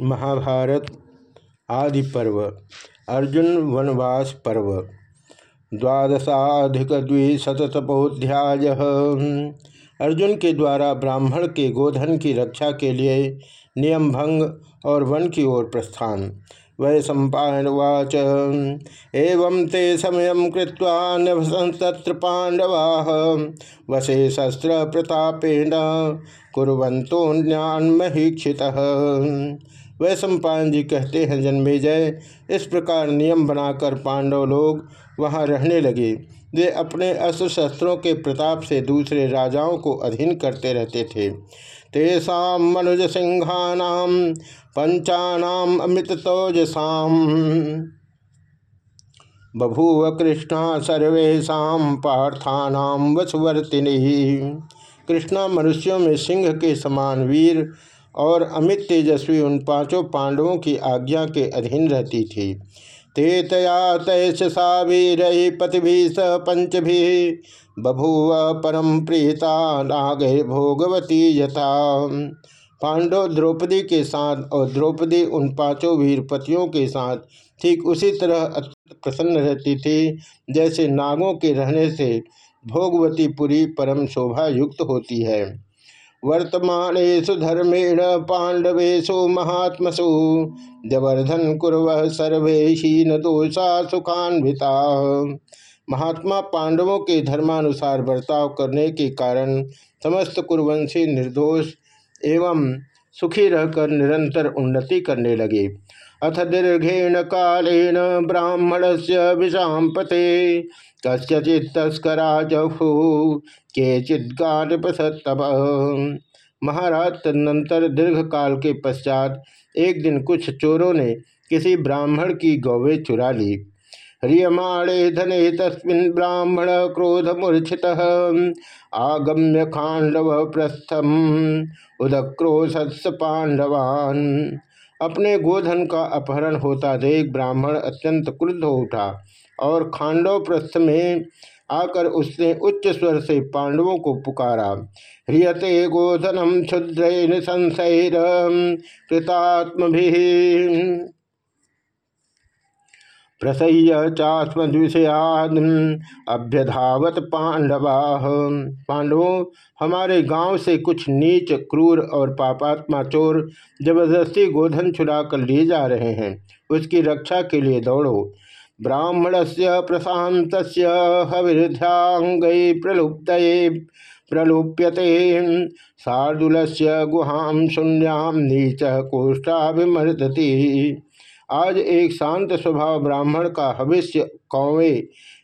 महाभारत आदि पर्व, अर्जुन वनवास पर्व द्वादशाधिक द्विशतपोध्याय अर्जुन के द्वारा ब्राह्मण के गोधन की रक्षा के लिए नियम भंग और वन की ओर प्रस्थान। वै सम्पावाच एवं ते समय कृत्वा नभसंस्तत्र पांडवा वशे शस्त्र प्रतापेन कुरंतोन्यान्महीक्षित वह सम्पायन जी कहते हैं, जन्मेजय, इस प्रकार नियम बनाकर पांडव लोग वहाँ रहने लगे। वे अपने अस्त्र शस्त्रों के प्रताप से दूसरे राजाओं को अधीन करते रहते थे। तेषा मनुज सिंहानाम पंचानाम अमित तौजसाम बभूव कृष्णा सर्वेशा पार्थानाम वसुवर्तिनी। कृष्णा मनुष्यों में सिंह के समान वीर और अमित तेजस्वी उन पाँचों पांडवों की आज्ञा के अधीन रहती थी। ते तया तैश वीर पति स पंच भी बभूव परम प्रीता नागे भोगवती यथा। पांडव द्रौपदी के साथ और द्रौपदी उन पाँचों वीरपतियों के साथ ठीक उसी तरह प्रसन्न रहती थी, जैसे नागों के रहने से भोगवती भोगवतीपुरी परम शोभा युक्त होती है। वर्तमानेशु धर्मेण पांडवेशु महात्मसु। जवर्धन कुरव सर्वे हीन दोषा सुखान्विता महात्मा पांडवों के धर्मानुसार बर्ताव करने के कारण समस्त कुरवंशी निर्दोष एवं सुखी रहकर निरंतर उन्नति करने लगे। अथ दीर्घेण कालेन ब्राह्मण से विषाम पते कस्यचित तस्करा जहु के महाराज तदनंतर दीर्घ काल के पश्चात एक दिन कुछ चोरों ने किसी ब्राह्मण की गौवे चुरा ली। ह्रियमाणे धने तस्मिन् ब्राह्मण क्रोध मूर्छित आगम्य खांडव प्रस्थम उदक्रोशत्स पांडवान। अपने गोधन का अपहरण होता देख ब्राह्मण अत्यंत क्रुद्ध हो उठा और खांडव प्रस्थ में आकर उसने उच्च स्वर से पांडवों को पुकारा ह्रियते गोधनम क्षुद्र संशय कृतात्म प्रसह्य चास्मद्विषयाद अभ्यधावत पांडवा। पांडवों, हमारे गाँव से कुछ नीच, क्रूर और पापात्मा चोर ज़बरदस्ती गोधन छुड़ा कर लिए जा रहे हैं। उसकी रक्षा के लिए दौड़ो। ब्राह्मण से प्रशांत हविध्यांग प्रलुप्त प्रलुप्यते। शार्दुल गुहाम शून्याम नीच कोष्ठाभिमर्दती। आज एक शांत स्वभाव ब्राह्मण का हविष्य कौवे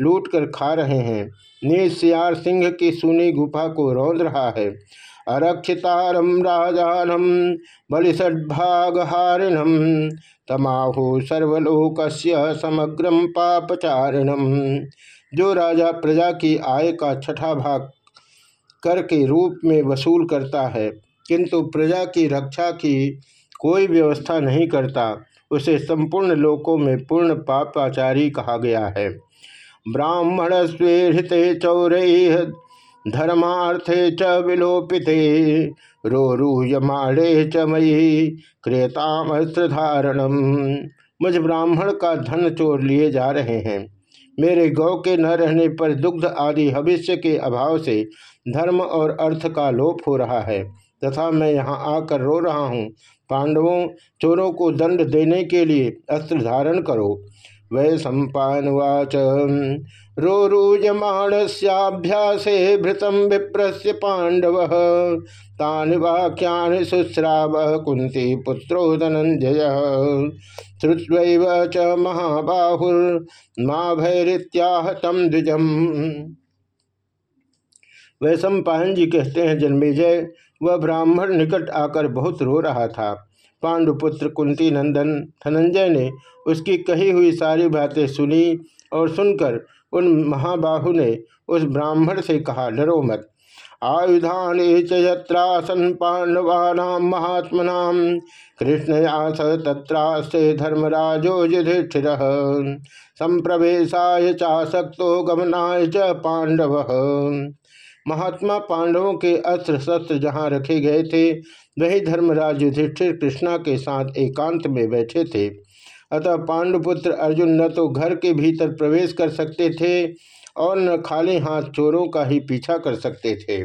लूट कर खा रहे हैं। निशियार सिंह की सुनी गुफा को रौंद रहा है। अरक्षितारम राजानम बलिषड्भागहारिणम तमाहु सर्वलोक समग्रम पापचारिणम जो राजा प्रजा की आय का छठा भाग कर के रूप में वसूल करता है, किंतु प्रजा की रक्षा की कोई व्यवस्था नहीं करता, उसे संपूर्ण लोकों में पूर्ण पापाचारी कहा गया है। ब्राह्मण स्वेहृते चौरैः, धर्मार्थे च विलोपिते रोरूयमाणे च मयि क्रियतामस्त्रधारणम मुझ ब्राह्मण का धन चोर लिए जा रहे हैं। मेरे गौ के न रहने पर दुग्ध आदि भविष्य के अभाव से धर्म और अर्थ का लोप हो रहा है। तथा मैं यहाँ आकर रो रहा हूँ। पांडवों, चोरों को दंड देने के लिए अस्त्र धारण करो। वै सम्पावाच रोरूयमाणस्याभ्यासे भृतम विप्रस्य पांडव। तानि वाक्यानि शुश्राव कुंती पुत्रो धनंजय श्रुत्व च महाबाहुर्मा भैरित्याह तम द्विजम। वैशम पायन जी कहते हैं जन्मेजय वह ब्राह्मण निकट आकर बहुत रो रहा था। पांडुपुत्र कुंती नंदन धनंजय ने उसकी कही हुई सारी बातें सुनी और सुनकर उन महाबाहु ने उस ब्राह्मण से कहा, डरो मत। आयुधान चत्रासन पांडवा महात्मना। कृष्णयास तत्रास्ते धर्मराजो युधिष्ठिर। संप्रवेशा चाशक्तो गमनाय च पांडव। महात्मा पांडवों के अस्त्र शस्त्र जहाँ रखे गए थे, वही धर्मराज युधिष्ठिर कृष्णा के साथ एकांत में बैठे थे। अतः पांडुपुत्र अर्जुन न तो घर के भीतर प्रवेश कर सकते थे और न खाली हाथ चोरों का ही पीछा कर सकते थे।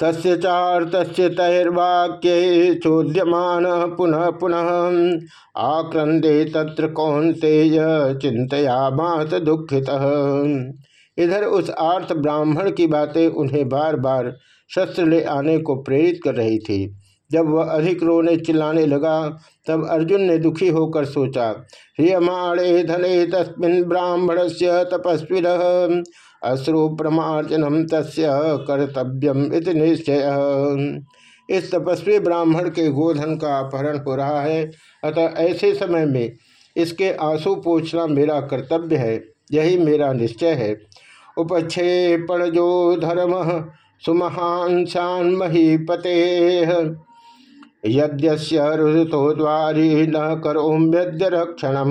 तस्य चार्तस्य तैर्वाक्य चोद्यमान पुनः पुनः आक्रंदे तत्र कौंतेय चिंतयामास दुखित। इधर उस आर्थ ब्राह्मण की बातें उन्हें बार बार शस्त्र ले आने को प्रेरित कर रही थी। जब वह अधिक रोने चिल्लाने लगा, तब अर्जुन ने दुखी होकर सोचा ह्रियमाणे धने, तस्मिन ब्राह्मण से तपस्वी अश्रु प्रमार्जनम तस्य कर्तव्यम इत निश्चय। इस तपस्वी ब्राह्मण के गोधन का अपहरण हो रहा है। अतः ऐसे समय में इसके आँसू पूछना मेरा कर्तव्य है, यही मेरा निश्चय है। उपक्षेपण जो धर्म सुमहान शान महीपते यद्यस्य रुदतो द्वारी न करोम्यद्य रक्षणम।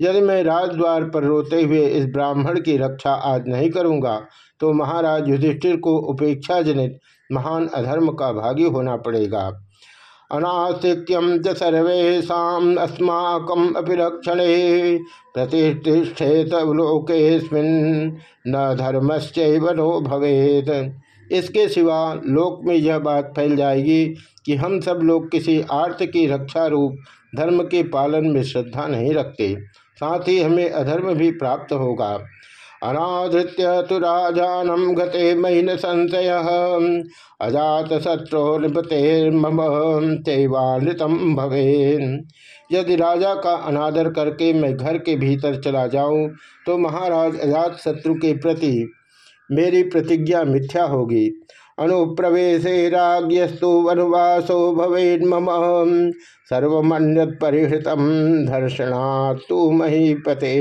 यदि मैं राजद्वार पर रोते हुए इस ब्राह्मण की रक्षा आज नहीं करूँगा तो महाराज युधिष्ठिर को उपेक्षा जनित महान अधर्म का भागी होना पड़ेगा। अनास्तिक्यम च सर्वेशा अस्माकम अभिरक्षण प्रतिष्ठेत लोकेस्मिन् न धर्मश्चैवनो भवेद इसके सिवा लोक में यह बात फैल जाएगी कि हम सब लोग किसी आर्थ की रक्षा रूप धर्म के पालन में श्रद्धा नहीं रखते। साथ ही हमें अधर्म भी प्राप्त होगा। अनाधृत्य तो राजानम गते महीन संशय। अजात शत्रु नृपतेर्मम तेवानृतम भवे यदि राजा का अनादर करके मैं घर के भीतर चला जाऊँ तो महाराज अजात शत्रु के प्रति मेरी प्रतिज्ञा मिथ्या होगी। अनुप्रवेशे राज्ञस्तु वनवासो भवेद मम। सर्वमन्यत परिहृतम दर्शनातु महीपते।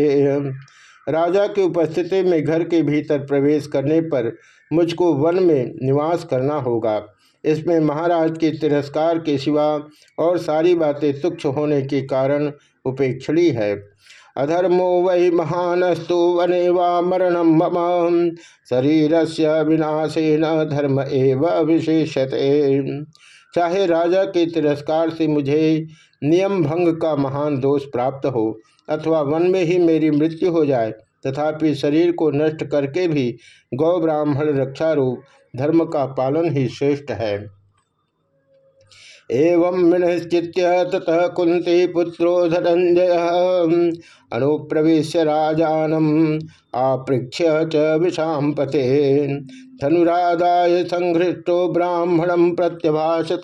राजा की उपस्थिति में घर के भीतर प्रवेश करने पर मुझको वन में निवास करना होगा। इसमें महाराज के तिरस्कार के सिवा और सारी बातें तुक्ष होने के कारण उपेक्षणी है। अधर्मो वै महानस्तु वने वा मरणम मम। शरीर से विनाशेन धर्म एव विशेषते चाहे राजा के तिरस्कार से मुझे नियम भंग का महान दोष प्राप्त हो अथवा वन में ही मेरी मृत्यु हो जाए, तथापि शरीर को नष्ट करके भी गौ ब्राह्मण रक्षा रूप धर्म का पालन ही श्रेष्ठ है। एवं विनश्चित्य ततः कुंती पुत्रो धनंजय अनुप्रवेश राजानम आपृक्ष्य च विषाम पते धनुराधा संघृष्टो ब्राह्मणम प्रत्यभाषत।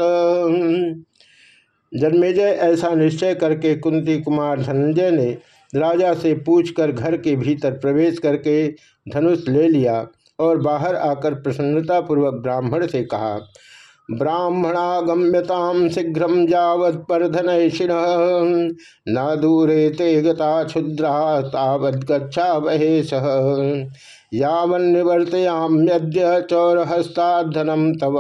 जन्मेजय ऐसा निश्चय करके कुंती कुमार धनंजय ने राजा से पूछकर घर के भीतर प्रवेश करके धनुष ले लिया और बाहर आकर प्रसन्नतापूर्वक ब्राह्मण से कहा ब्राह्मणागम्यताम शीघ्र जावत परधनैषिण न दूरे ते गता क्षुद्रा तावत गच्छा वहेश यावन्निवर्तयाम्यद्य चौरहस्ताधनम तव।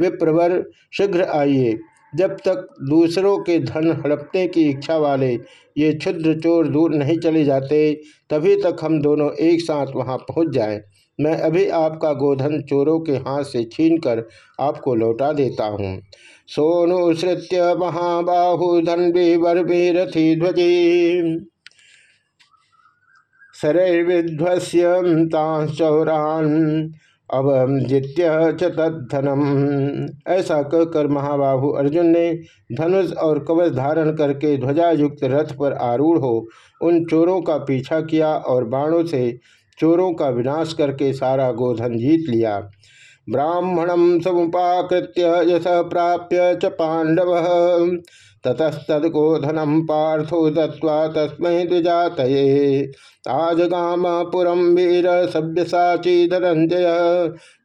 विप्रवर, शीघ्र आइए जब तक दूसरों के धन हड़पने की इच्छा वाले ये क्षुद्र चोर दूर नहीं चले जाते, तभी तक हम दोनों एक साथ वहाँ पहुँच जाएँ। मैं अभी आपका गोधन चोरों के हाथ से छीनकर आपको लौटा देता हूँ। सोनुश्रित्य महाबाहु धनवी वर्वी रथी ध्वजी। शरैर्विध्वस्यौरान अवजित्य च तद्धनम। ऐसा कहकर महाबाहु अर्जुन ने धनुष और कवच धारण करके ध्वजायुक्त रथ पर आरूढ़ हो उन चोरों का पीछा किया और बाणों से चोरों का विनाश करके सारा गोधन जीत लिया। ब्राह्मणम समुपाकृत्य यश प्राप्य च पांडव। ततस्तोधनम पार्थो दत्वा तस्म द्विजात आजगाम पुरम वीर सभ्यसाची धनंजय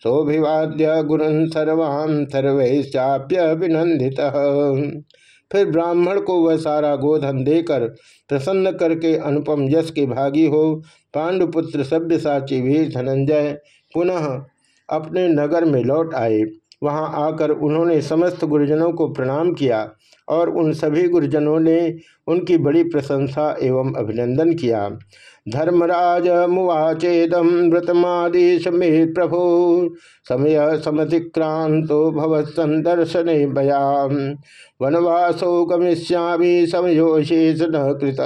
सोभिवाद्य गुण सर्वान् सर्वैश्चाप्यभिनंदित फिर ब्राह्मण को वह सारा गोधन देकर प्रसन्न करके अनुपम यश के भागी हो। पांडुपुत्र सभ्यसाची वीर धनंजय पुनः अपने नगर में लौट आए। वहाँ आकर उन्होंने समस्त गुरुजनों को प्रणाम किया और उन सभी गुरुजनों ने उनकी बड़ी प्रशंसा एवं अभिनंदन किया। धर्मराज मुवाचेदम व्रतमादेश में प्रभु, समय समतिक्रांतो भव संदर्शन बयाम वनवासो गमिष्यामी समयोशेष न कृत।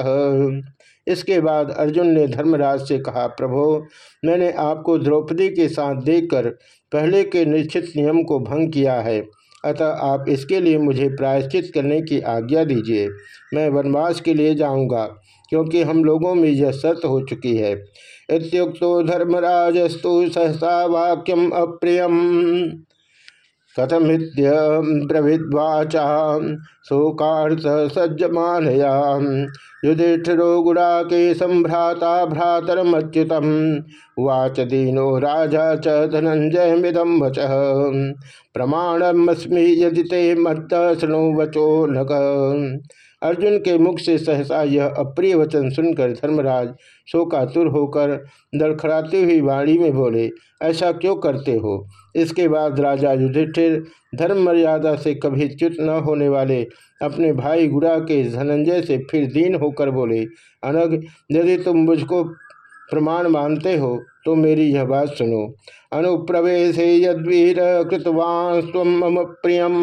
इसके बाद अर्जुन ने धर्मराज से कहा, प्रभो, मैंने आपको द्रौपदी के साथ देखकर पहले के निश्चित नियम को भंग किया है। अतः आप इसके लिए मुझे प्रायश्चित करने की आज्ञा दीजिए। मैं वनवास के लिए जाऊँगा, क्योंकि हम लोगों में यह शर्त हो चुकी है। इतुक्त धर्मराजस्तु सहसा वाक्यम अप्रियम। कथमिद्यब्रविद्वाचा शोकार्थ सज्जमानया। युधिष्ठिरो गुड़ाके संभ्राता भ्रातरमच्युत वाच दीनो राजा च धनंजय मिदम वच प्रमाणमस्मी यदि ते मत्त शृणु वचो नक अर्जुन के मुख से सहसा यह अप्रिय वचन सुनकर धर्मराज शोकातुर होकर दड़खड़ाती हुई वाणी में बोले, ऐसा क्यों करते हो? इसके बाद राजा युधिष्ठिर धर्म मर्यादा से कभी च्युत न होने वाले अपने भाई गुड़ा के धनंजय से फिर दीन होकर बोले, अनग, यदि तुम मुझको प्रमाण मानते हो तो मेरी यह बात सुनो। अनुप्रवेश यदीर कृतवान स्व मम प्रियम।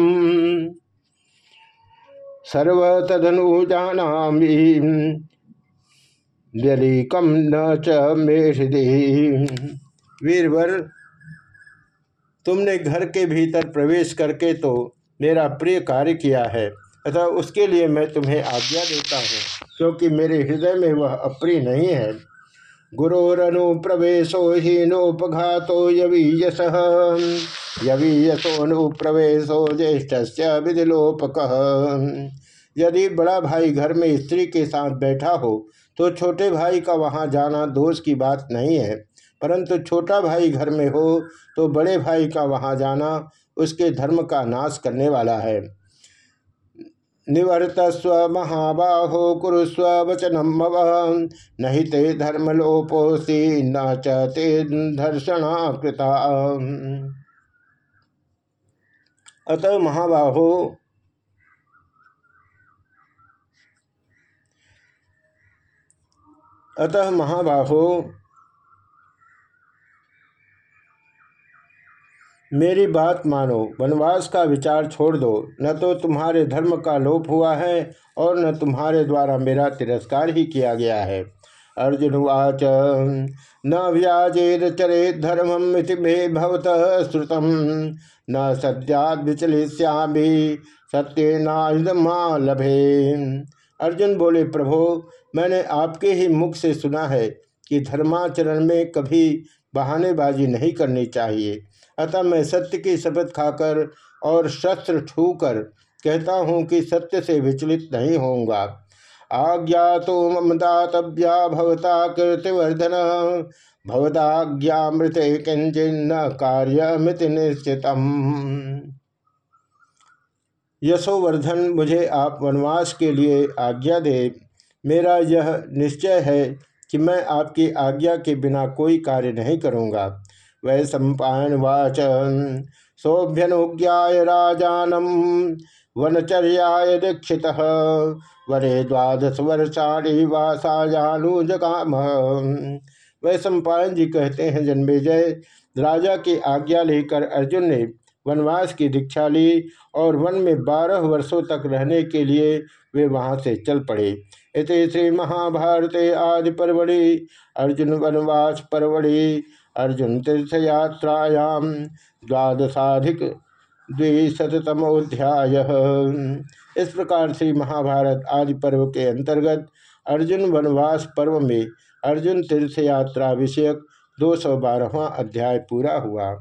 सर्व तदनु जाना व्यलीकम न च वीरवर, तुमने घर के भीतर प्रवेश करके तो मेरा प्रिय कार्य किया है, अतः उसके लिए मैं तुम्हें आज्ञा देता हूँ, क्योंकि मेरे हृदय में वह अप्रिय नहीं है। गुरोरनु प्रवेशो हीनोपघातो यवीयस। यवीयसोनु प्रवेशो ज्येष्ठ विधिलोपक। यदि बड़ा भाई घर में स्त्री के साथ बैठा हो तो छोटे भाई का वहाँ जाना दोष की बात नहीं है। परंतु छोटा भाई घर में हो तो बड़े भाई का वहाँ जाना उसके धर्म का नाश करने वाला है। निवर्तस्व महाबाहो कुरुस्व वचनम नहीं ते धर्मलोपोसी न चे धर्षणा कृता अतः महाबाहो अतः महाबाहो मेरी बात मानो, वनवास का विचार छोड़ दो। न तो तुम्हारे धर्म का लोप हुआ है और न तुम्हारे द्वारा मेरा तिरस्कार ही किया गया है। अर्जुन उच न व्याजेद चरे धर्मम मे भवत श्रुतम। न सद्याद विचलिष्यामी सत्य नायुधमा लभे अर्जुन बोले, प्रभो, मैंने आपके ही मुख से सुना है कि धर्माचरण में कभी बहानेबाजी नहीं करनी चाहिए। अतः मैं सत्य की शपथ खाकर और शस्त्र छूकर कहता हूँ कि सत्य से विचलित नहीं होऊँगा। आज्ञा तो मम दातव्या भवता कीर्तिवर्धन। भवदाज्ञामृत किंचिन्न कार्य मृत निश्चित यशोवर्धन, मुझे आप वनवास के लिए आज्ञा दे। मेरा यह निश्चय है कि मैं आपकी आज्ञा के बिना कोई कार्य नहीं करूँगा। वै सम्पावाच सौभ्यनुज्ञाय राजानम वनचर्याय दीक्षित। वरे द्वादश वर्षाणी वासायानुजकाम वह सम्पायन जी कहते हैं जन्मेजय राजा की आज्ञा लेकर अर्जुन ने वनवास की दीक्षा ली और वन में बारह वर्षों तक रहने के लिए वे वहाँ से चल पड़े। इस श्री महाभारत आदि परवड़ी। अर्जुन वनवास परवड़ी। अर्जुन तीर्थयात्रायाम द्वादशाधिक द्विशतमोध्याय इस प्रकार से महाभारत आदि पर्व के अंतर्गत अर्जुन वनवास पर्व में अर्जुन तीर्थयात्रा विषयक दो सौ बारहवा अध्याय पूरा हुआ।